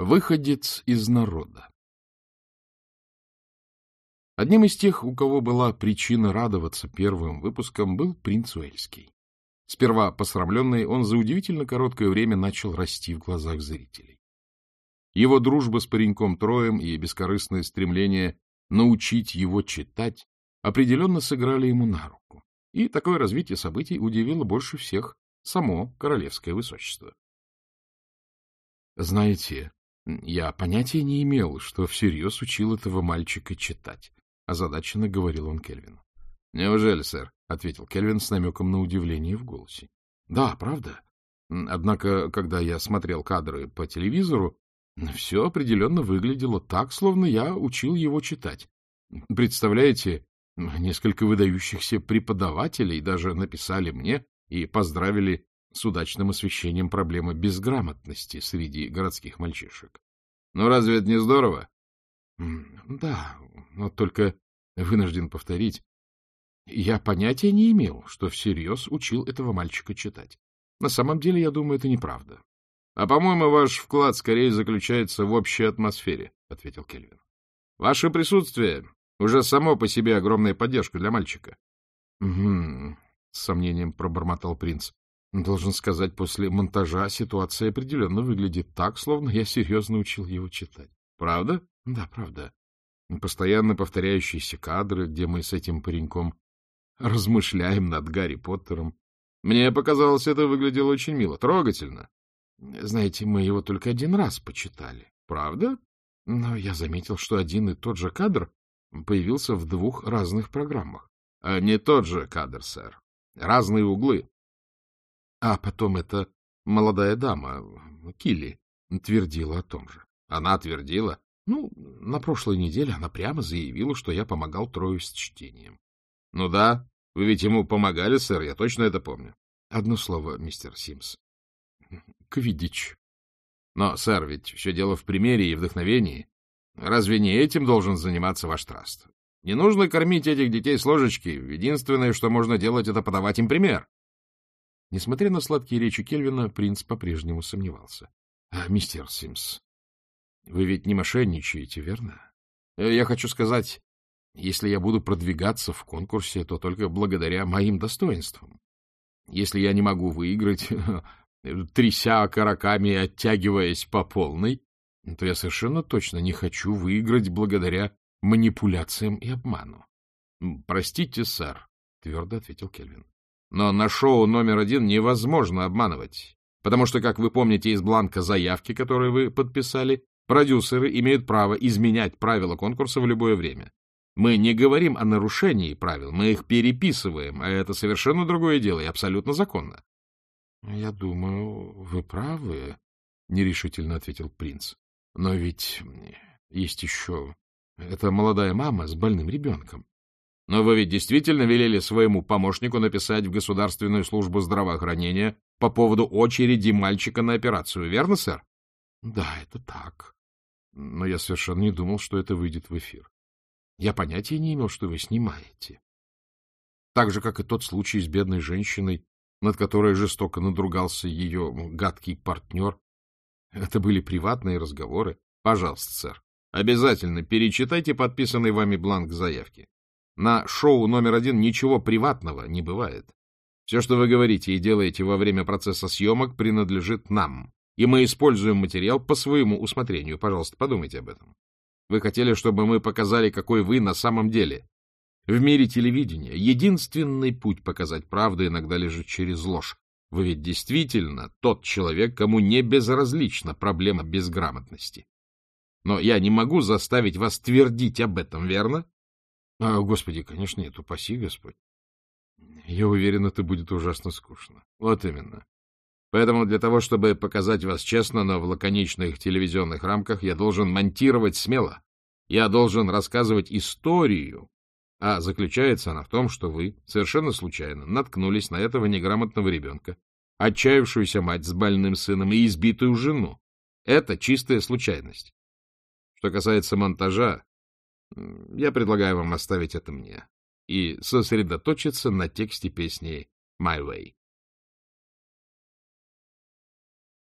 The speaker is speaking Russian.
Выходец из народа Одним из тех, у кого была причина радоваться первым выпускам, был принц Уэльский. Сперва посрамленный, он за удивительно короткое время начал расти в глазах зрителей. Его дружба с пареньком Троем и бескорыстное стремление научить его читать определенно сыграли ему на руку. И такое развитие событий удивило больше всех само королевское высочество. Знаете, я понятия не имел, что всерьез учил этого мальчика читать, — озадаченно говорил он Кельвину. — Неужели, сэр? — ответил Кельвин с намеком на удивление в голосе. — Да, правда. Однако, когда я смотрел кадры по телевизору, все определенно выглядело так, словно я учил его читать. Представляете, несколько выдающихся преподавателей даже написали мне и поздравили с удачным освещением проблемы безграмотности среди городских мальчишек. Ну, разве это не здорово? Да, но только вынужден повторить. Я понятия не имел, что всерьез учил этого мальчика читать. На самом деле, я думаю, это неправда. — А, по-моему, ваш вклад скорее заключается в общей атмосфере, — ответил Кельвин. — Ваше присутствие уже само по себе огромная поддержка для мальчика. — Угу, — с сомнением пробормотал принц. Должен сказать, после монтажа ситуация определенно выглядит так, словно я серьезно учил его читать. Правда? Да, правда. Постоянно повторяющиеся кадры, где мы с этим пареньком размышляем над Гарри Поттером. Мне показалось, это выглядело очень мило, трогательно. Знаете, мы его только один раз почитали. Правда? Но я заметил, что один и тот же кадр появился в двух разных программах. А не тот же кадр, сэр. Разные углы. А потом эта молодая дама, Килли, твердила о том же. Она твердила? Ну, на прошлой неделе она прямо заявила, что я помогал Трою с чтением. — Ну да, вы ведь ему помогали, сэр, я точно это помню. — Одно слово, мистер Симс. — Квидич. — Но, сэр, ведь все дело в примере и вдохновении. Разве не этим должен заниматься ваш траст? Не нужно кормить этих детей с ложечки. Единственное, что можно делать, это подавать им пример. Несмотря на сладкие речи Кельвина, принц по-прежнему сомневался. — Мистер Симс, вы ведь не мошенничаете, верно? Э, я хочу сказать, если я буду продвигаться в конкурсе, то только благодаря моим достоинствам. Если я не могу выиграть, тряся окороками и оттягиваясь по полной, то я совершенно точно не хочу выиграть благодаря манипуляциям и обману. — Простите, сэр, — твердо ответил Кельвин. Но на шоу номер один невозможно обманывать, потому что, как вы помните из бланка заявки, который вы подписали, продюсеры имеют право изменять правила конкурса в любое время. Мы не говорим о нарушении правил, мы их переписываем, а это совершенно другое дело и абсолютно законно. — Я думаю, вы правы, — нерешительно ответил принц. — Но ведь есть еще... Это молодая мама с больным ребенком. Но вы ведь действительно велели своему помощнику написать в Государственную службу здравоохранения по поводу очереди мальчика на операцию, верно, сэр? — Да, это так. Но я совершенно не думал, что это выйдет в эфир. Я понятия не имел, что вы снимаете. Так же, как и тот случай с бедной женщиной, над которой жестоко надругался ее гадкий партнер. Это были приватные разговоры. Пожалуйста, сэр, обязательно перечитайте подписанный вами бланк заявки. На шоу номер один ничего приватного не бывает. Все, что вы говорите и делаете во время процесса съемок, принадлежит нам, и мы используем материал по своему усмотрению. Пожалуйста, подумайте об этом. Вы хотели, чтобы мы показали, какой вы на самом деле. В мире телевидения единственный путь показать правду иногда лежит через ложь. Вы ведь действительно тот человек, кому не безразлична проблема безграмотности. Но я не могу заставить вас твердить об этом, верно? А, Господи, конечно, нет, упаси Господь. Я уверен, это будет ужасно скучно. Вот именно. Поэтому для того, чтобы показать вас честно, но в лаконичных телевизионных рамках, я должен монтировать смело. Я должен рассказывать историю. А заключается она в том, что вы совершенно случайно наткнулись на этого неграмотного ребенка, отчаявшуюся мать с больным сыном и избитую жену. Это чистая случайность. Что касается монтажа, я предлагаю вам оставить это мне и сосредоточиться на тексте песни «My Way».